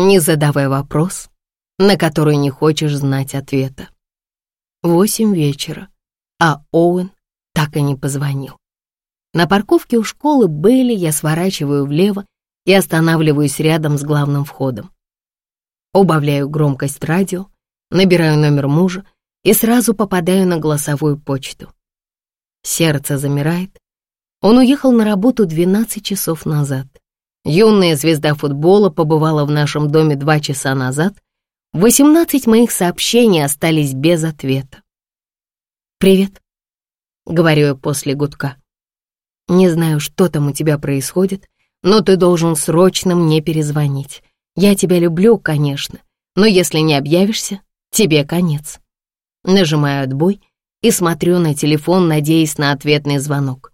Не задавай вопрос, на который не хочешь знать ответа. Восемь вечера, а Оуэн так и не позвонил. На парковке у школы Бейли я сворачиваю влево и останавливаюсь рядом с главным входом. Убавляю громкость радио, набираю номер мужа и сразу попадаю на голосовую почту. Сердце замирает. Он уехал на работу 12 часов назад. Юная звезда футбола побывала в нашем доме два часа назад. 18 моих сообщений остались без ответа. «Привет», — говорю я после гудка. «Не знаю, что там у тебя происходит, но ты должен срочно мне перезвонить. Я тебя люблю, конечно, но если не объявишься, тебе конец». Нажимаю отбой и смотрю на телефон, надеясь на ответный звонок.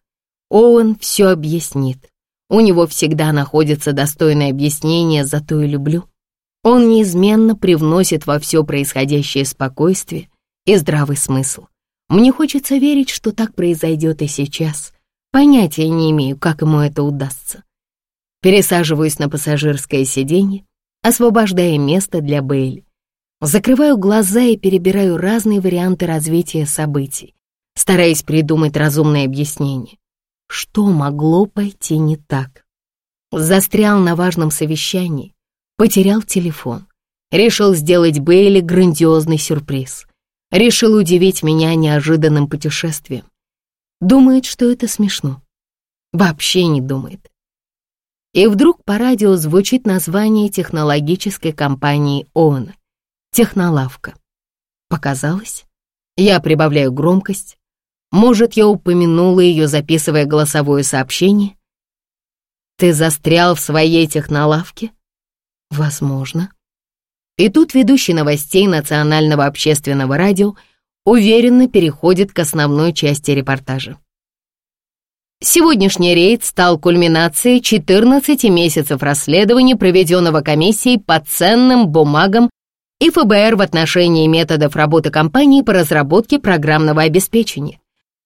Оуэн все объяснит. У него всегда находится достойное объяснение, зато и люблю. Он неизменно привносит во все происходящее спокойствие и здравый смысл. Мне хочется верить, что так произойдет и сейчас. Понятия не имею, как ему это удастся. Пересаживаюсь на пассажирское сиденье, освобождая место для Бейли. Закрываю глаза и перебираю разные варианты развития событий, стараясь придумать разумное объяснение. Что могло пойти не так? Застрял на важном совещании, потерял телефон. Решил сделать Бейли грандиозный сюрприз. Решил удивить меня неожиданным путешествием. Думает, что это смешно. Вообще не думает. И вдруг по радио звучит название технологической компании ООН. Технолавка. Показалось? Я прибавляю громкость. Может, я упомянула ее, записывая голосовое сообщение? Ты застрял в своей технолавке? Возможно. И тут ведущий новостей Национального общественного радио уверенно переходит к основной части репортажа. Сегодняшний рейд стал кульминацией 14 месяцев расследования, проведенного комиссией по ценным бумагам и ФБР в отношении методов работы компании по разработке программного обеспечения.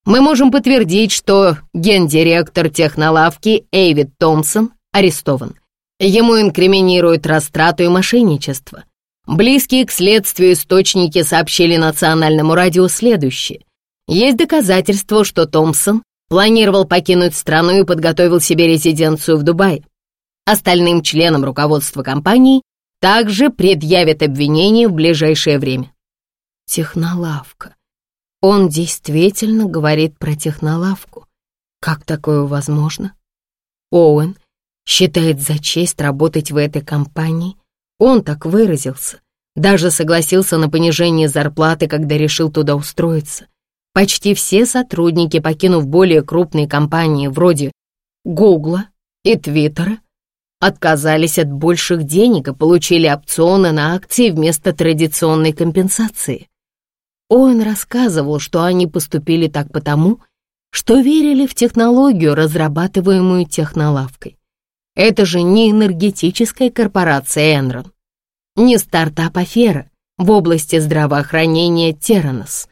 Мы можем подтвердить, что гендиректор технолавки Эйвид Томпсон арестован. Ему инкриминируют растрату и мошенничество. Близкие к следствию источники сообщили национальному радио следующее. Есть доказательства, что Томпсон планировал покинуть страну и подготовил себе резиденцию в Дубае. Остальным членам руководства компании также предъявят обвинение в ближайшее время. Технолавка. Он действительно говорит про технолавку. Как такое возможно? Оуэн считает за честь работать в этой компании. Он так выразился. Даже согласился на понижение зарплаты, когда решил туда устроиться. Почти все сотрудники, покинув более крупные компании вроде Гугла и Твиттера, отказались от больших денег и получили опционы на акции вместо традиционной компенсации. Оуэн рассказывал, что они поступили так потому, что верили в технологию, разрабатываемую технолавкой. Это же не энергетическая корпорация Enron, не стартап-афера в области здравоохранения Терранос.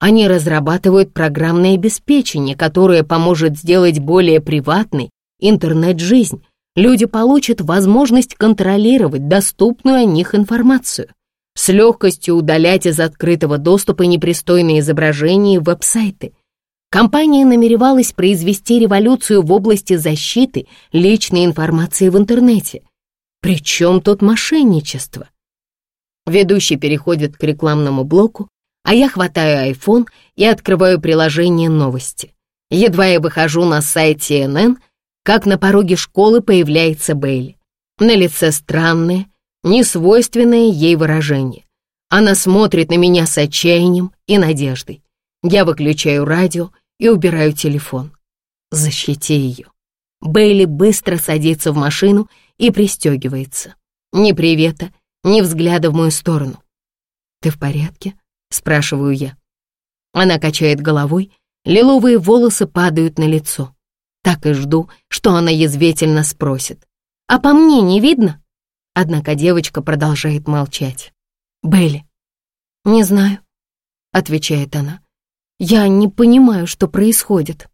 Они разрабатывают программное обеспечение, которое поможет сделать более приватной интернет-жизнь. Люди получат возможность контролировать доступную о них информацию с легкостью удалять из открытого доступа непристойные изображения и веб-сайты. Компания намеревалась произвести революцию в области защиты личной информации в интернете. Причем тут мошенничество? Ведущий переходит к рекламному блоку, а я хватаю iPhone и открываю приложение «Новости». Едва я выхожу на сайт CNN, как на пороге школы появляется Бейли. На лице странное, несвойственное ей выражение. Она смотрит на меня с отчаянием и надеждой. Я выключаю радио и убираю телефон. Защити ее. Бейли быстро садится в машину и пристегивается. Ни привета, ни взгляда в мою сторону. «Ты в порядке?» — спрашиваю я. Она качает головой, лиловые волосы падают на лицо. Так и жду, что она язвительно спросит. «А по мне не видно?» Однако девочка продолжает молчать. «Белли, не знаю», — отвечает она. «Я не понимаю, что происходит».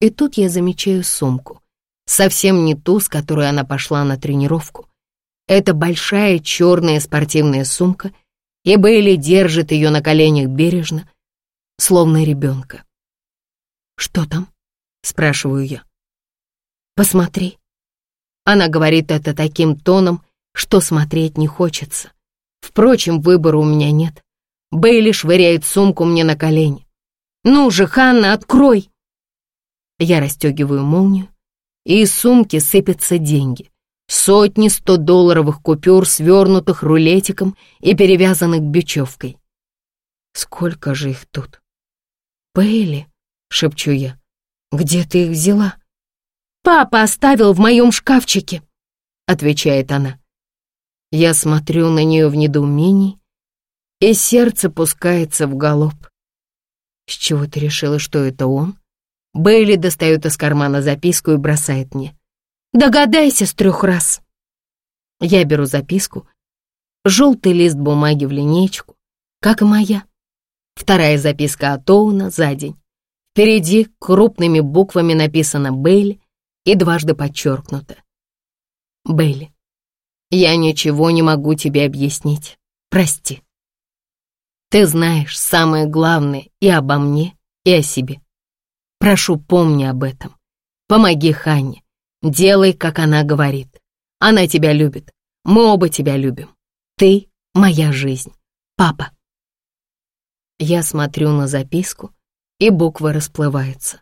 И тут я замечаю сумку. Совсем не ту, с которой она пошла на тренировку. Это большая черная спортивная сумка, и Бейли держит ее на коленях бережно, словно ребенка. «Что там?» — спрашиваю я. «Посмотри». Она говорит это таким тоном, что смотреть не хочется. Впрочем, выбора у меня нет. Бейли швыряет сумку мне на колени. «Ну же, Ханна, открой!» Я расстегиваю молнию, и из сумки сыпятся деньги. Сотни сто-долларовых купюр, свернутых рулетиком и перевязанных бечевкой. Сколько же их тут? «Бейли», — шепчу я, — «где ты их взяла?» «Папа оставил в моем шкафчике», — отвечает она. Я смотрю на нее в недоумении, и сердце пускается в галоп. С чего ты решила, что это он? Бейли достает из кармана записку и бросает мне. Догадайся с трех раз. Я беру записку, желтый лист бумаги в линейку, как и моя. Вторая записка от Оуна за день. Впереди крупными буквами написано «Бейли» и дважды подчеркнуто. «Бейли, я ничего не могу тебе объяснить. Прости. Ты знаешь самое главное и обо мне, и о себе. Прошу, помни об этом. Помоги Ханне. Делай, как она говорит. Она тебя любит. Мы оба тебя любим. Ты — моя жизнь. Папа. Я смотрю на записку, и буквы расплываются.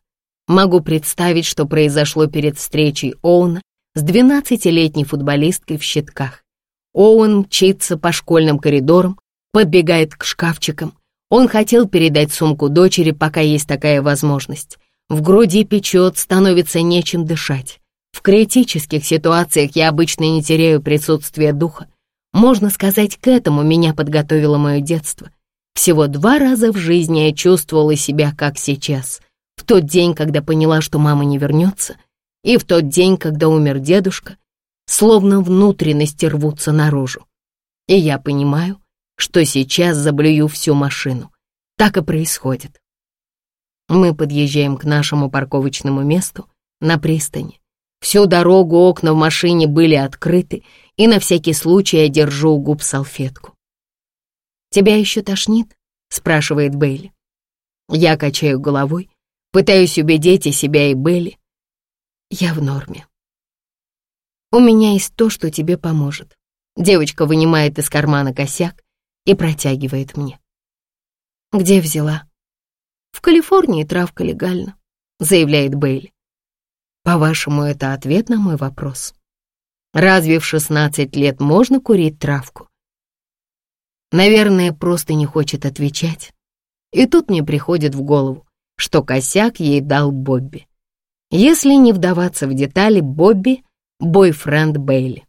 Могу представить, что произошло перед встречей Оуна с двенадцатилетней футболисткой в щитках. Оуэн мчится по школьным коридорам, подбегает к шкафчикам. Он хотел передать сумку дочери, пока есть такая возможность. В груди печет, становится нечем дышать. В критических ситуациях я обычно не теряю присутствие духа. Можно сказать, к этому меня подготовило мое детство. Всего два раза в жизни я чувствовала себя как сейчас. В тот день, когда поняла, что мама не вернется, и в тот день, когда умер дедушка, словно внутренности рвутся наружу. И я понимаю, что сейчас заблюю всю машину. Так и происходит. Мы подъезжаем к нашему парковочному месту на пристани. Всю дорогу окна в машине были открыты, и на всякий случай я держу у губ салфетку. «Тебя еще тошнит?» — спрашивает Бейли. Я качаю головой, пытаюсь убедить и себя, и Бейли. Я в норме. У меня есть то, что тебе поможет. Девочка вынимает из кармана косяк и протягивает мне. Где взяла? В Калифорнии травка легальна, заявляет Бейли. По-вашему, это ответ на мой вопрос? Разве в 16 лет можно курить травку? Наверное, просто не хочет отвечать. И тут мне приходит в голову, что косяк ей дал Бобби. Если не вдаваться в детали, Бобби — бойфренд Бейли.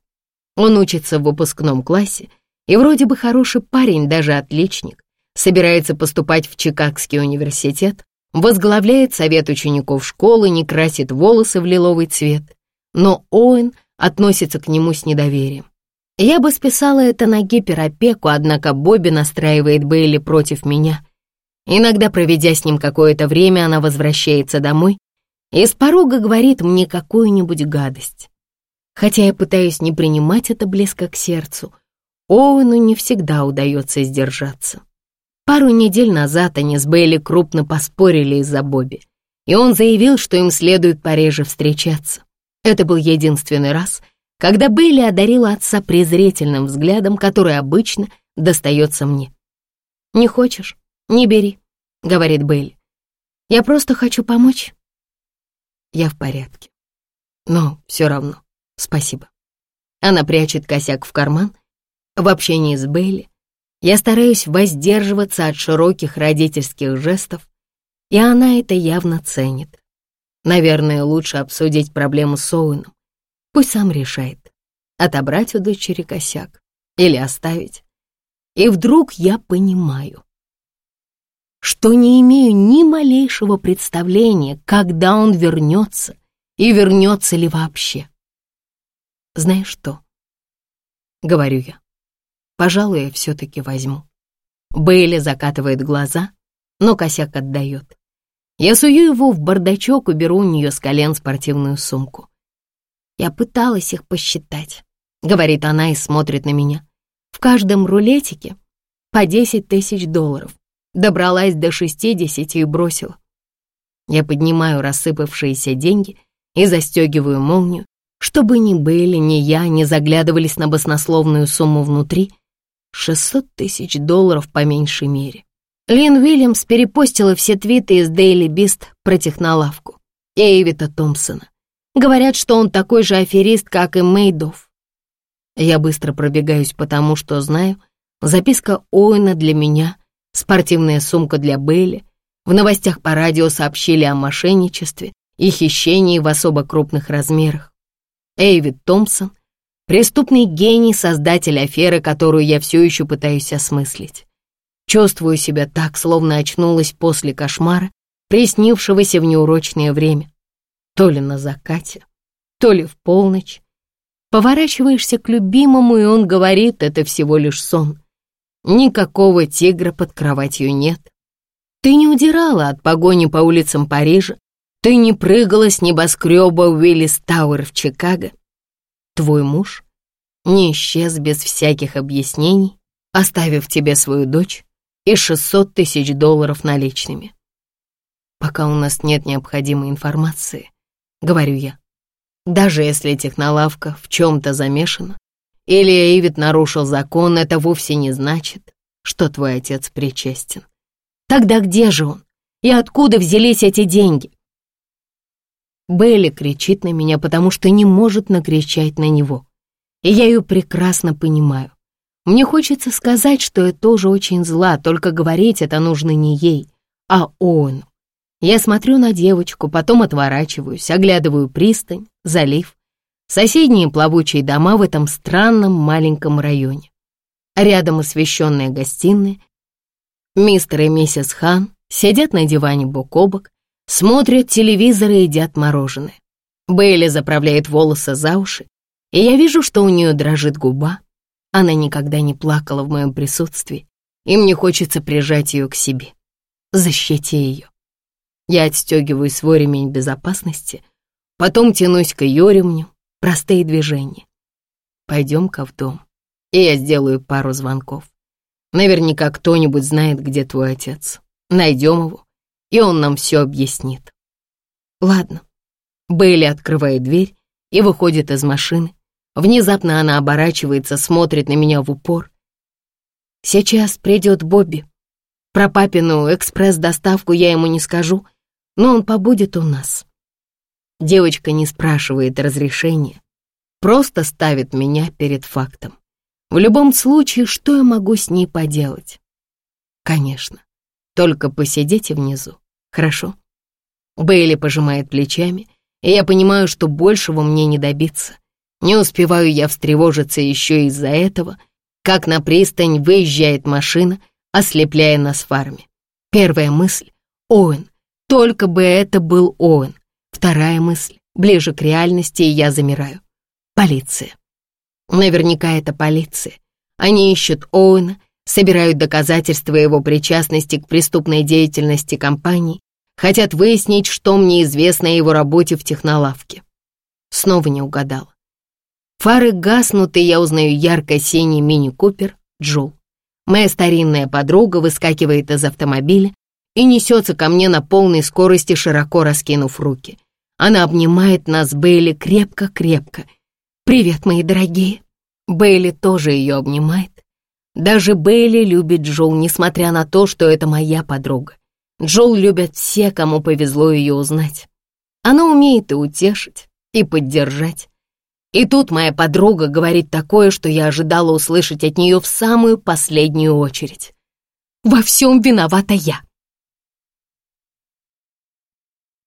Он учится в выпускном классе и вроде бы хороший парень, даже отличник. Собирается поступать в Чикагский университет, возглавляет совет учеников школы, не красит волосы в лиловый цвет. Но Оуэн относится к нему с недоверием. Я бы списала это на гиперопеку, однако Бобби настраивает Бейли против меня. Иногда, проведя с ним какое-то время, она возвращается домой и с порога говорит мне какую-нибудь гадость. Хотя я пытаюсь не принимать это близко к сердцу, Оуэну не всегда удается сдержаться. Пару недель назад они с Бейли крупно поспорили из-за Бобби, и он заявил, что им следует пореже встречаться. Это был единственный раз, когда Бейли одарила отца презрительным взглядом, который обычно достается мне. «Не хочешь? Не бери», — говорит Бейли. «Я просто хочу помочь». Я в порядке. Но все равно, спасибо. Она прячет косяк в карман. В общении с Бейли я стараюсь воздерживаться от широких родительских жестов, и она это явно ценит. Наверное, лучше обсудить проблему с Оуэном. Пусть сам решает, отобрать у дочери косяк или оставить. И вдруг я понимаю, что не имею ни малейшего представления, когда он вернется и вернется ли вообще. Знаешь что? Говорю я. Пожалуй, я все-таки возьму. Бейли закатывает глаза, но косяк отдает. Я сую его в бардачок и беру у нее с колен спортивную сумку. Я пыталась их посчитать. — говорит она и смотрит на меня. «В каждом рулетике по 10 тысяч долларов. Добралась до 60 и бросила. Я поднимаю рассыпавшиеся деньги и застегиваю молнию, чтобы ни Бейли, ни я не заглядывались на баснословную сумму внутри. 600 тысяч долларов по меньшей мере. Лин Уильямс перепостила все твиты из Daily Beast про технолавку Эйвита Томпсона. Говорят, что он такой же аферист, как и Мейдов. Я быстро пробегаюсь потому, что знаю, записка Оуэна для меня, спортивная сумка для Бейли, в новостях по радио сообщили о мошенничестве и хищении в особо крупных размерах. Эйвид Томпсон — преступный гений, создатель аферы, которую я все еще пытаюсь осмыслить. Чувствую себя так, словно очнулась после кошмара, приснившегося в неурочное время. То ли на закате, то ли в полночь. Поворачиваешься к любимому, и он говорит, это всего лишь сон. Никакого тигра под кроватью нет. Ты не удирала от погони по улицам Парижа, ты не прыгала с небоскреба Уиллис Тауэр в Чикаго. Твой муж не исчез без всяких объяснений, оставив тебе свою дочь и 600 тысяч долларов наличными. Пока у нас нет необходимой информации, говорю я, даже если технолавка в чем-то замешана, или Эйвид нарушил закон, это вовсе не значит, что твой отец причастен. Тогда где же он? И откуда взялись эти деньги? Белли кричит на меня, потому что не может накричать на него. И я ее прекрасно понимаю. Мне хочется сказать, что я тоже очень зла, только говорить это нужно не ей, а он. Я смотрю на девочку, потом отворачиваюсь, оглядываю пристань, залив, соседние плавучие дома в этом странном маленьком районе. Рядом освещенная гостиная, Мистер и миссис Хан сидят на диване бок о бок, смотрят телевизор и едят мороженое. Бейли заправляет волосы за уши, и я вижу, что у нее дрожит губа. Она никогда не плакала в моем присутствии, и мне хочется прижать ее к себе. Защити ее. Я отстегиваю свой ремень безопасности, потом тянусь к ее ремню, простые движения. Пойдем-ка в дом, и я сделаю пару звонков. Наверняка кто-нибудь знает, где твой отец. Найдем его, и он нам все объяснит. Ладно. Бейли открывает дверь и выходит из машины. Внезапно она оборачивается, смотрит на меня в упор. Сейчас придет Бобби. Про папину экспресс-доставку я ему не скажу, но он побудет у нас. Девочка не спрашивает разрешения, просто ставит меня перед фактом. В любом случае, что я могу с ней поделать? Конечно, только посидите внизу, хорошо? Бейли пожимает плечами, и я понимаю, что большего мне не добиться. Не успеваю я встревожиться еще из-за этого, как на пристань выезжает машина, ослепляя нас фарами. Первая мысль — Оуэн, только бы это был Оуэн. Вторая мысль — ближе к реальности, и я замираю. Полиция. Наверняка это полиция. Они ищут Оуэна, собирают доказательства его причастности к преступной деятельности компании, хотят выяснить, что мне известно о его работе в технолавке. Снова не угадала. Фары гаснут, и я узнаю ярко-синий мини-купер Джул. Моя старинная подруга выскакивает из автомобиля и несется ко мне на полной скорости, широко раскинув руки. Она обнимает нас Бейли крепко-крепко — «Привет, мои дорогие!» Бейли тоже ее обнимает. Даже Бейли любит Джул, несмотря на то, что это моя подруга. Джул любят все, кому повезло ее узнать. Она умеет и утешить, и поддержать. И тут моя подруга говорит такое, что я ожидала услышать от нее в самую последнюю очередь. «Во всем виновата я.